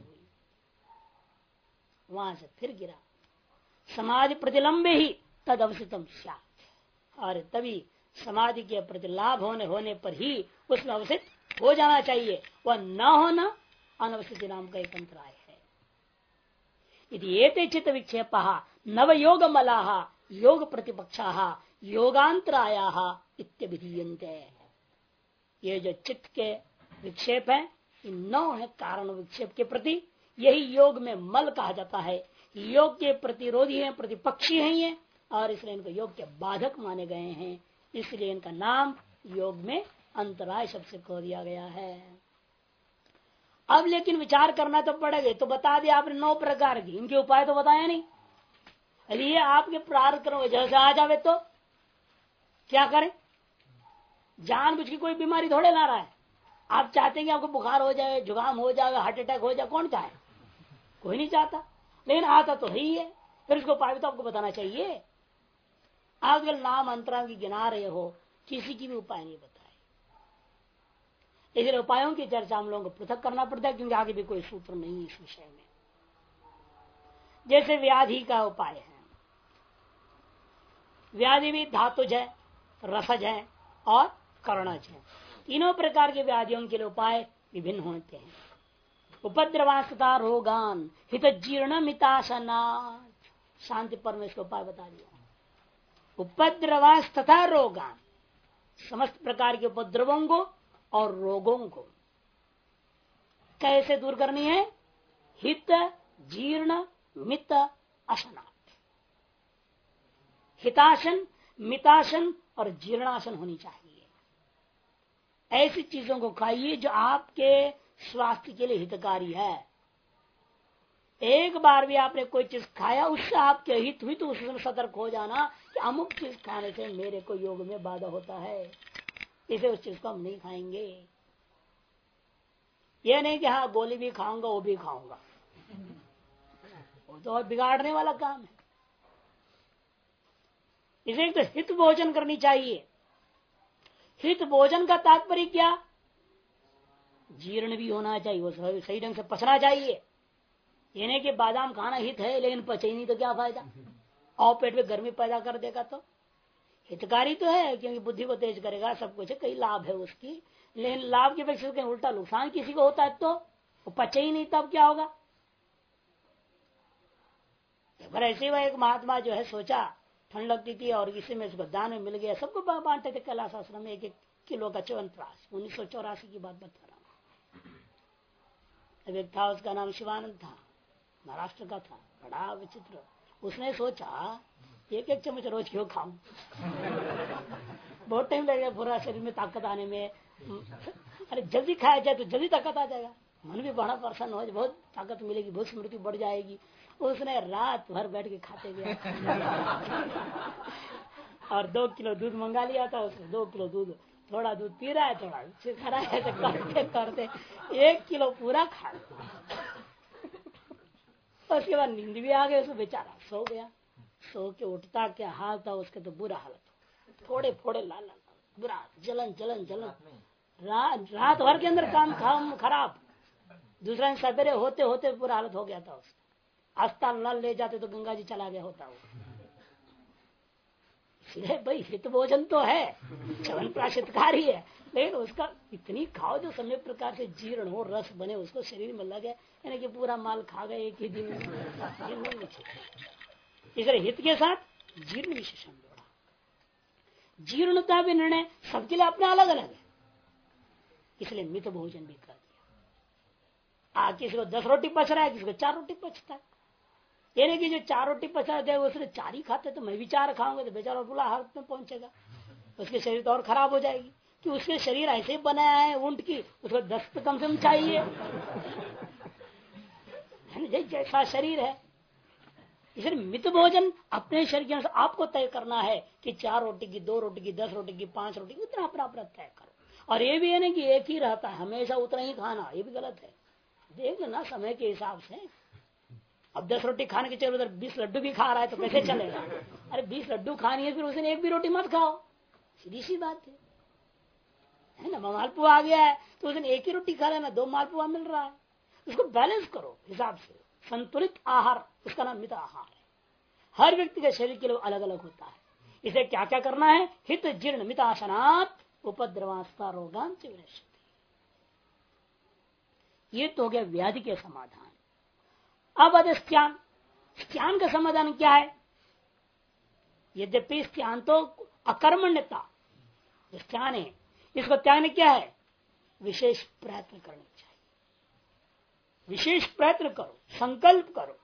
वहाँ से फिर गिरा। समाधि प्रतिलंबे ही तद अवसितम और तभी समाधि के प्रति लाभ होने होने पर ही उसमें अवसित हो जाना चाहिए। वह न होना अनवसित नाम का एक अंतराय है। यदि एक चित्त विक्षेप नव योग मलाह योग प्रतिपक्षा योगांतराया इत्यभिधीयते ये जो चित्त के विक्षेप है नौ है कारण विक्षेप के प्रति। यही योग में मल कहा जाता है। योग के प्रतिरोधी है, प्रतिपक्षी है ये, और इसलिए इनको योग के बाधक माने गए हैं। इसलिए इनका नाम योग में अंतराय शब्द से कह दिया गया है। अब लेकिन विचार करना तो पड़ेगा। तो बता दिया आपने नौ प्रकार की। इनके उपाय तो बताया नहीं। अरे ये आपके प्रार्थ करो, जैसे आ जावे तो। क्या करें? जानबूझ की कोई बीमारी थोड़े ला रहा है। आप चाहते हैं कि आपको बुखार हो जाए, जुकाम हो जाए हार्ट अटैक हो जाए, कौन चाहे? कोई नहीं चाहता। लेकिन आता तो ही है फिर उसको उपाय तो आपको बताना चाहिए। आप नाम अंतरांग गिना रहे हो, किसी की भी उपाय नहीं बताए। इसलिए उपायों की चर्चा हम लोगों को पृथक करना पड़ता है, क्योंकि आगे भी कोई सूत्र नहीं है इस विषय में। जैसे व्याधि का उपाय है। व्याधि भी धातुज है, रसज है, और कर्णज है तीनों प्रकार के व्याधियों के लिए उपाय विभिन्न होते हैं। उपद्रवास्तता रोगान हित जीर्ण मिताशना शांति पर में इसका उपाय बता दिया। उपद्रवास तथा रोगान, समस्त प्रकार के उपद्रवों को और रोगों को। कैसे दूर करनी है? हित जीर्ण मित अशना हिताशन, मिताशन और जीर्णासन होनी चाहिए। ऐसी चीज़ों को खाइए जो आपके स्वास्थ्य के लिए हितकारी है। एक बार भी आपने कोई चीज़ खाया, उससे आपके हित हुई तो उसमें सतर्क हो जाना कि अमुक चीज़ खाने से मेरे को योग में बाधा होता है। इसे उस चीज़ को हम नहीं खाएँगे। ये नहीं कि हाँ गोली भी खाऊँगा, वो भी खाऊँगा। वो तो और बिगाड़ने वाला काम है। इसे एक तो हित भोजन करनी चाहिए। हित भोजन का तात्पर्य क्या? जीर्ण भी होना चाहिए, वो सही ढंग से पचना चाहिए। ये नहीं कि बादाम खाना हित है, लेकिन पचे नहीं तो क्या फ़ायदा? और पेट में गर्मी पैदा कर देगा तो? हितकारी तो है, क्योंकि बुद्धि को तेज करेगा, सब कुछ कई लाभ है उसकी। लेकिन लाभ की अपेक्षा उल्टा नुकसान किसी को होता है तो? वो पचे ही नहीं, तब क्या होगा? अगर ऐसे वह एक महात्मा जो है सोचा ठंड लगती थी और इसी में उसको दान में मिल गया। सबको बांटे थे कैलाश आश्रम में, एक एक किलो का चवन प्राश उन्नीस सौ चौरासी की बात बता रहा हूँ। एक था, उसका नाम शिवानंद था, महाराष्ट्र का था, बड़ा विचित्र। उसने सोचा, एक एक चम्मच रोज क्यों खाऊं? बहुत टाइम लगेगा पूरा शरीर में ताकत आने में। अरे जल्दी खाया जाए तो जल्दी ताकत आ जाएगा। मन भी बड़ा प्रसन्न हो बहुत ताकत मिलेगी बहुत स्मृति बढ़ जाएगी। उसने रात भर बैठ के खाते गया। और दो किलो दूध मंगा लिया था उसने दो किलो दूध। थोड़ा दूध पी रहा है थोड़ा खा है तो करते करते एक किलो पूरा खा उसके बाद नींद भी आ गई उसको बेचारा सो गया। सो के उठता क्या हाल था उसके तो बुरा हालत थोड़े फोड़े लाल बुरा जलन जलन जलन। रात रात भर के अंदर काम काम खराब। दूसरा सवेरे होते होते पूरा हालत हो गया था उसका। अस्पताल न ले जाते तो गंगा जी चला गया होता वो। इसलिए भाई, हित भोजन तो है, चवन प्राशितकारी है लेकिन उसका इतनी खाओ जो समय प्रकार से जीर्ण हो, रस बने, उसको शरीर में लगे, यानी कि पूरा माल खा गए एक ही दिन इसलिए हित के साथ जीर्ण विशेषण जोड़ा जीर्णता भी निर्णय सबके लिए अपने अलग अलग है। इसलिए मित भोजन भी कर। आ, किसी को दस रोटी पच रहा है, किसी को चार रोटी पचता है। ये नहीं कि जो चार रोटी पचा दे, उसने चार ही खाते तो मैं भी चार खाऊँगा तो बेचारा बुला हाथ में पहुंचेगा। उसके शरीर तो और खराब हो जाएगी। कि उसके शरीर ऐसे बनाया है, ऊँट की, उसको दस तो कम से कम चाहिए। जैसा शरीर है। इसलिए मित भोजन अपने शरीर के अनुसार आपको तय करना है कि चार रोटी की, दो रोटी की, दस रोटी की, पाँच रोटी की उतना अपना अपना तय करो। और ये भी है ना कि एक ही रहता है, हमेशा उतना ही खाना, ये भी गलत है। देख ना समय के हिसाब से। अब दस रोटी खाने के चलो उधर बीस लड्डू भी खा रहा है तो कैसे चलेगा? अरे बीस लड्डू खानी है, फिर उस एक भी रोटी मत खाओ। सीधी सी बात है। है ना, मालपुआ आ गया है तो उस दिन एक ही रोटी खा लेना, दो मालपुआ मिल रहा है। उसको बैलेंस करो हिसाब से। संतुलित आहार, उसका नाम मित आहार है। हर व्यक्ति के शरीर के लिए अलग अलग होता है। इसे क्या क्या करना है? हित जीर्ण मिताशनात् उपद्रवास्ता रोगांत ये तो हो गया व्याधि के समाधान। अब अद स्त्यान स्त्यान का समाधान क्या है? यद्यपि स्त्यान तो अकर्मण्यता। स्त्यान है। इसको त्यागने क्या है? विशेष प्रयत्न करना चाहिए। विशेष प्रयत्न करो, संकल्प करो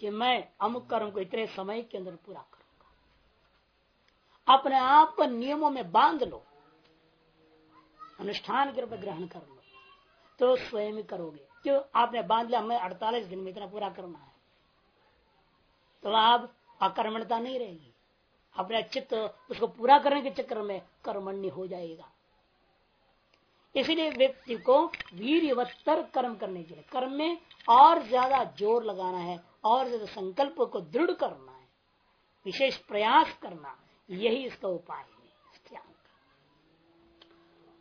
कि मैं अमुक कर्म को इतने समय के अंदर पूरा करूँगा। अपने आप को नियमों में बाँध लो। अनुष्ठान के रूप में ग्रहण कर लो। तो स्वयं ही करोगे। क्यों? आपने बाँध लिया, हमें अड़तालीस दिन में इतना पूरा करना है। तो आप अकर्मणता नहीं रहेगी। अपने चित्त, उसको पूरा करने के चक्कर में कर्मण्य हो जाएगा। इसलिए व्यक्ति को वीरवत्तर कर्म करने के लिए, कर्म में और ज़्यादा ज़ोर लगाना है, और ज़्यादा संकल्प को दृढ़ करना है, विशेष प्रयास करना, यही इसका उपाय है।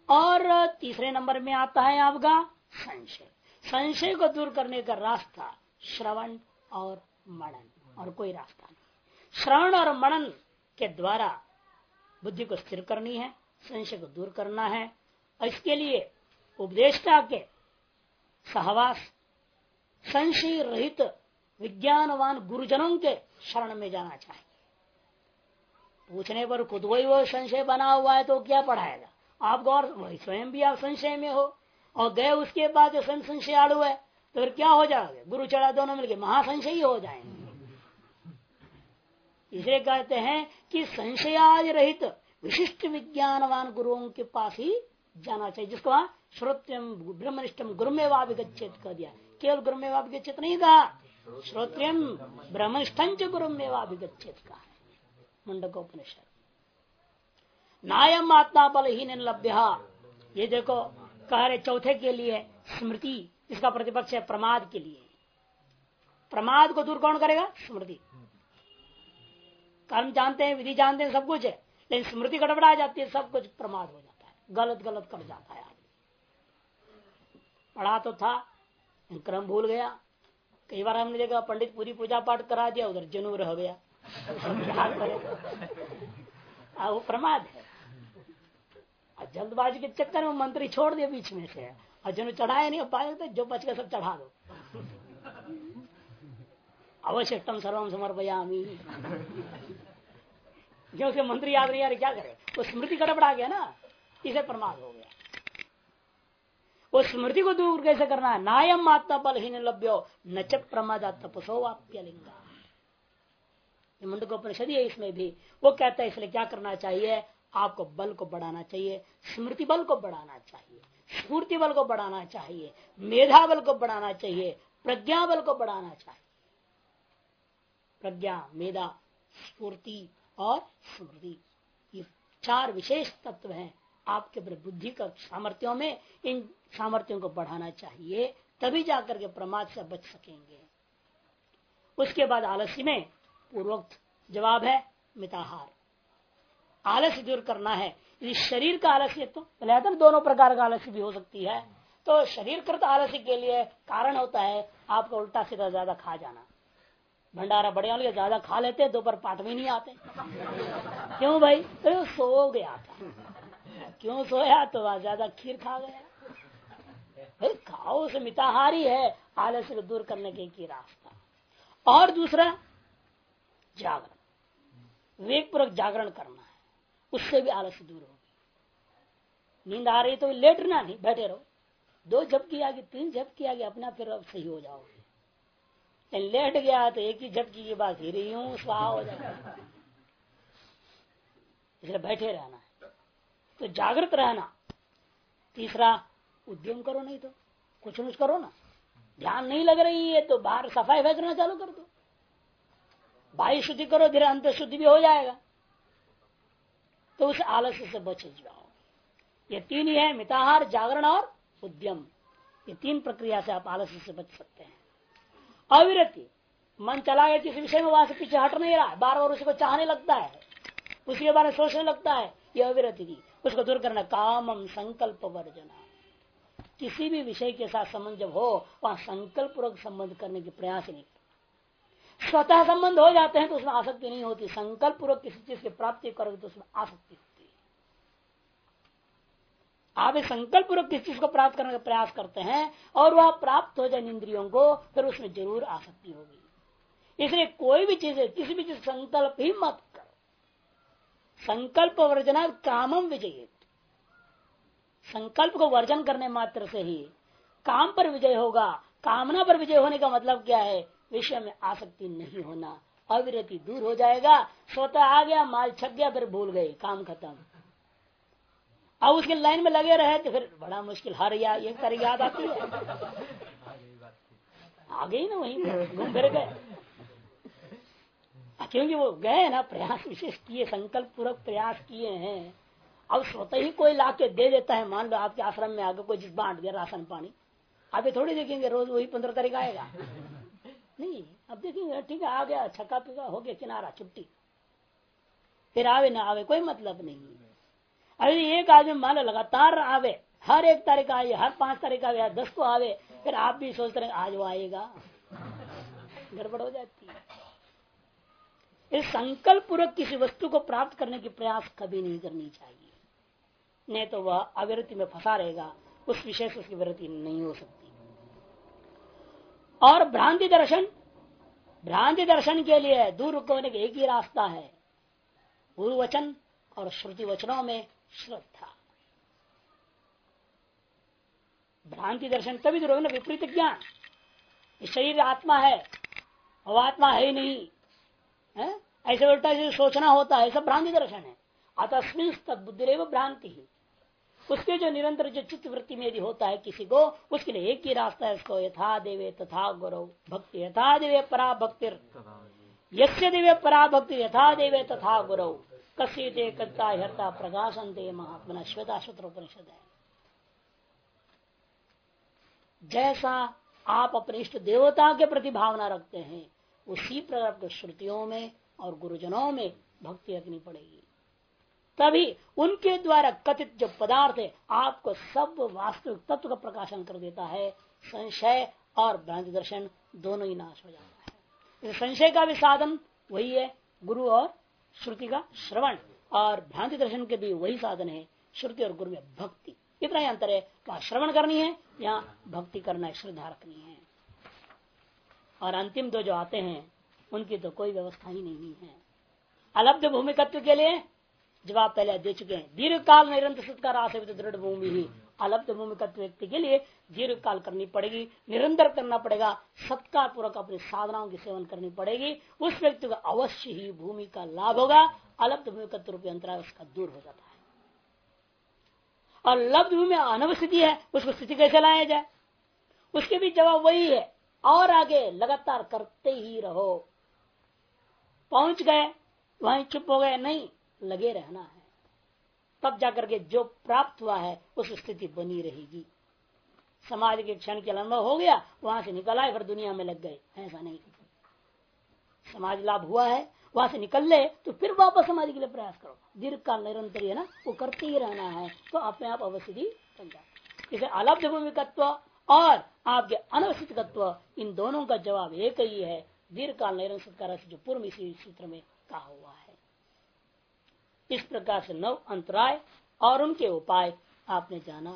और तीसरे नंबर में आता है आपका संशय। संशय को दूर करने का रास्ता श्रवण और मनन, और कोई रास्ता नहीं। श्रवण और मनन के द्वारा बुद्धि को स्थिर करनी है, संशय को दूर करना है इसके लिए उपदेष्टा के सहवास, संशय रहित विज्ञानवान गुरुजनों के शरण में जाना चाहिए। पूछने पर खुद वही वो संशय बना हुआ है तो क्या पढ़ाएगा? और वही स्वयं भी आप संशय में हो, और गए उसके बाद जो स्वयं संशय है तो फिर क्या हो जाओगे? गुरु चढ़ा दोनों मिलकर महासंशयी हो जाएँगे। इसलिए कहते हैं कि संशयाज रहित विशिष्ट विज्ञानवान गुरुओं के पास ही जाना चाहिए। जिसको वहाँ श्रोत्यम ब्रह्मनिष्ठम गुरुमेवाभिगछित कर दिया। केवल गुरुमेवाभिगछित नहीं कहा श्रोत्यम ब्रह्मनिष्ठ गुरुमेवाभिगछित कहा। मुंडकोपनिषद। नायम आत्मा बल ही ये देखो, कह रहे चौथे के लिए स्मृति, इसका प्रतिपक्ष है प्रमाद के लिए। प्रमाद को दूर कौन करेगा? स्मृति। कर्म जानते हैं, विधि जानते हैं, सब कुछ है, लेकिन स्मृति गड़बड़ा जाती है, सब कुछ प्रमाद हो जाता है। गलत गलत कर जाता है आदमी। पढ़ा तो था क्रम भूल गया। कई बार हमने देखा, पंडित पूरी पूजा पाठ करा दिया, उधर जनू रह गया। आ, वो प्रमाद है। जल्दबाजी के चक्कर में मंत्री छोड़ दिया बीच में से। और जनू चढ़ाया नहीं पाए तो जो बच गया सब चढ़ा दो। अवशिष्टम सर्वम समर्पयामी। क्योंकि मंत्री याद नहीं रहे क्या करे? वो स्मृति गड़बड़ा गया ना इसे प्रमाद हो गया। वो स्मृति को दूर कैसे करना है? नायम आत्मा बल ही लभ्यो न च प्रमाद तपसो वाप्य लिंगा मुंडकोपनिषद है इसमें भी। वो कहता है, इसलिए क्या करना चाहिए? आपको बल को बढ़ाना चाहिए, स्मृति बल को बढ़ाना चाहिए, स्फूर्ति बल को बढ़ाना चाहिए, मेधा बल को बढ़ाना चाहिए, प्रज्ञा बल को बढ़ाना चाहिए। प्रज्ञा, मेधा, स्फूर्ति और स्मृति, ये चार विशेष तत्व हैं आपके बुद्धि का सामर्थ्यों में। इन सामर्थ्यों को बढ़ाना चाहिए, तभी जाकर के प्रमाद से बच सकेंगे। उसके बाद आलस्य में पूर्वोक्त जवाब है मिताहार। आलस्य दूर करना है। यदि शरीर का आलस्य तो पहले दोनों प्रकार का आलस्य भी हो सकती है। तो शरीर कृत आलस्य के लिए कारण होता है आपका उल्टा सीधा ज़्यादा खा जाना। भंडारा बड़े वाले ज़्यादा खा लेते, दोपहर पाठ में नहीं आते। क्यों भाई? तो सो गया था। क्यों सोया? तो ज़्यादा खीर खा गया। भाई खाओ से मिताहारी है आलस्य को दूर करने के की रास्ता। और दूसरा जागरण। विवेक पूर्वक जागरण करना है। उससे भी आलस्य दूर होगी। नींद आ रही तो लेटना नहीं, बैठे रहो। दो झपकी आगे, तीन झपकी आगे अपना फिर अब सही हो जाओगे। लेट गया तो एक ही झपकी की बात ही रही हूँ स्वाहा हो जाएगा। इसलिए बैठे रहना है। तो जागृत रहना। तीसरा, उद्यम करो नहीं तो। कुछ कुछ करो ना। ध्यान नहीं लग रही है तो बाहर सफ़ाई फेंकना चालू कर दो। बाह्य शुद्धि करो धीरे अंत शुद्धि भी हो जाएगा। तो उस आलस्य से बच जाओ। ये तीन ही है, मिताहार, जागरण और उद्यम। ये तीन प्रक्रिया से आप आलस्य से बच सकते हैं। अविरति। मन चला गया, किसी विषय में वहाँ से पीछे हट नहीं रहा। बार बार उसको चाहने लगता है। उसके बारे में सोचने लगता है। ये अविरति थी उसको दूर करना, कामम संकल्प वर्जना। किसी भी विषय के साथ संबंध जब हो, वहाँ संकल्प पूर्वक संबंध करने की प्रयास नहीं स्वतः संबंध हो जाते हैं तो उसमें आसक्ति नहीं होती। संकल्प पूर्वक किसी चीज़ की प्राप्ति करोगे तो उसमें आसक्ति होती है। आप संकल्प पूर्वक किसी चीज़ को प्राप्त करने का प्रयास करते हैं और वह प्राप्त हो जाए इंद्रियों को, फिर उसमें ज़रूर आसक्ति होगी। इसलिए कोई भी चीज़ है, किसी भी चीज़ संकल्प ही मत करो। संकल्प वर्जना कामम विजय संकल्प को वर्जन करने मात्र से ही काम पर विजय होगा। कामना पर विजय होने का मतलब क्या है? विषय में आसक्ति नहीं होना, अविरति दूर हो जाएगा स्वतः आ गया, माल छप गया, फिर भूल गए काम खत्म। अब उसके लाइन में लगे रहे तो फिर बड़ा मुश्किल, हर या ये कर याद आती है। आ गई ना वहीं घूम फिर गए। क्योंकि वो गए ना, प्रयास विशेष किए संकल्प पूर्वक प्रयास किए हैं, अब स्वतः ही कोई ला के दे देता है, मान लो आपके आश्रम में आगे कोई बांट गया राशन पानी अभी थोड़ी देखेंगे, रोज वही पंद्रह तारीख आएगा। नहीं, अब देखेंगे ठीक है, आ गया, छक्का पिका हो गया, किनारा छुट्टी फिर आवे, ना आवे, कोई मतलब नहीं। अभी एक आदमी मान लगातार आवे, हर एक तारीख आए, हर पाँच तारीख आवे दस को आवे, फिर आप भी सोचते रहे, आज वो आएगा। गड़बड़ हो जाती है। इस संकल्प पूर्वक किसी वस्तु को प्राप्त करने की प्रयास कभी नहीं करनी चाहिए। नहीं तो वह अविरति में फंसा रहेगा, उस विषय से उसकी विरति नहीं हो सकती। और भ्रांति दर्शन। भ्रांति दर्शन के लिए दूर होने का एक ही रास्ता है। गुरु वचन और श्रुति वचनों में श्रद्धा। भ्रांति दर्शन तभी दूर ना विपरीत ज्ञान। शरीर आत्मा है और आत्मा है ही नहीं। है? ऐसे उल्टा सोचना होता है सब भ्रांति दर्शन है। अतस्मिन बुद्धि भ्रांति। ही उसके जो निरंतर जो चित्त वृत्ति में यदि होता है किसी को, उसके लिए एक ही रास्ता है उसको यथा देवे तथा गुरु भक्ति यथा देवे परा भक्ति यस्य देवे परा भक्ति यथा देवे तथा गौरव गुरु कस्य करता हरता प्रकाशनते महात्मा श्वेता उपनिषद है जैसा आप अपने इष्ट देवता के प्रति भावना रखते हैं, उसी प्रकार श्रुतियों में और गुरुजनों में भक्ति रखनी पड़ेगी। तभी उनके द्वारा कथित जो पदार्थ है, आपको सब वास्तविक तत्व का प्रकाशन कर देता है। संशय और भ्रांति दर्शन दोनों ही नाश हो जाता है। संशय का भी साधन वही है, गुरु और श्रुति का श्रवण। और भ्रांति दर्शन के भी वही साधन है, श्रुति और गुरु में भक्ति। इतना ही अंतर है वहाँ श्रवण करनी है या भक्ति करना है श्रद्धा रखनी है। और अंतिम दो जो आते हैं, उनकी तो कोई व्यवस्था ही नहीं है। अलब्ध भूमिकत्व के लिए जवाब पहले दे चुके हैं। दीर्घ काल निरंतर सत्कार आसेवित दृढ़ भूमि ही। अलब्ध भूमिकत्व व्यक्ति के लिए दीर्घ काल करनी पड़ेगी, निरंतर करना पड़ेगा सत्कार पूर्वक अपनी साधनाओं की सेवन करनी पड़ेगी, उस व्यक्ति को अवश्य ही भूमि का लाभ होगा, अलब्ध भूमिकत्व रूपी अंतराल उसका दूर हो जाता है। और लब्ध भूमि अनवस्थिति है, उसको स्थिति कैसे लाया जाए? उसके भी जवाब वही है, और आगे लगातार करते ही रहो। पहुँच गए, वहीं चुप हो गए, नहीं। लगे रहना है। तब जाकर के जो प्राप्त हुआ है, उस स्थिति बनी रहेगी। समाज के क्षण के अनुभव हो गया, वहाँ से निकल आए, फिर दुनिया में लग गए। ऐसा नहीं समाज लाभ हुआ है, वहाँ से निकल ले तो फिर वापस समाधि के लिए प्रयास करो। दीर्घ काल निरंतर है ना, वो करते ही रहना है तो अपने आप अवस्थिति बन जाए अलब्ध भूमिकत्व और आपके अनवस्थित इन दोनों का जवाब एक ही है। दीर्घ काल निरंतर जो पूर्व इसी सूत्र में कहा हुआ है। इस प्रकार से नव अंतराय और उनके उपाय आपने जाना।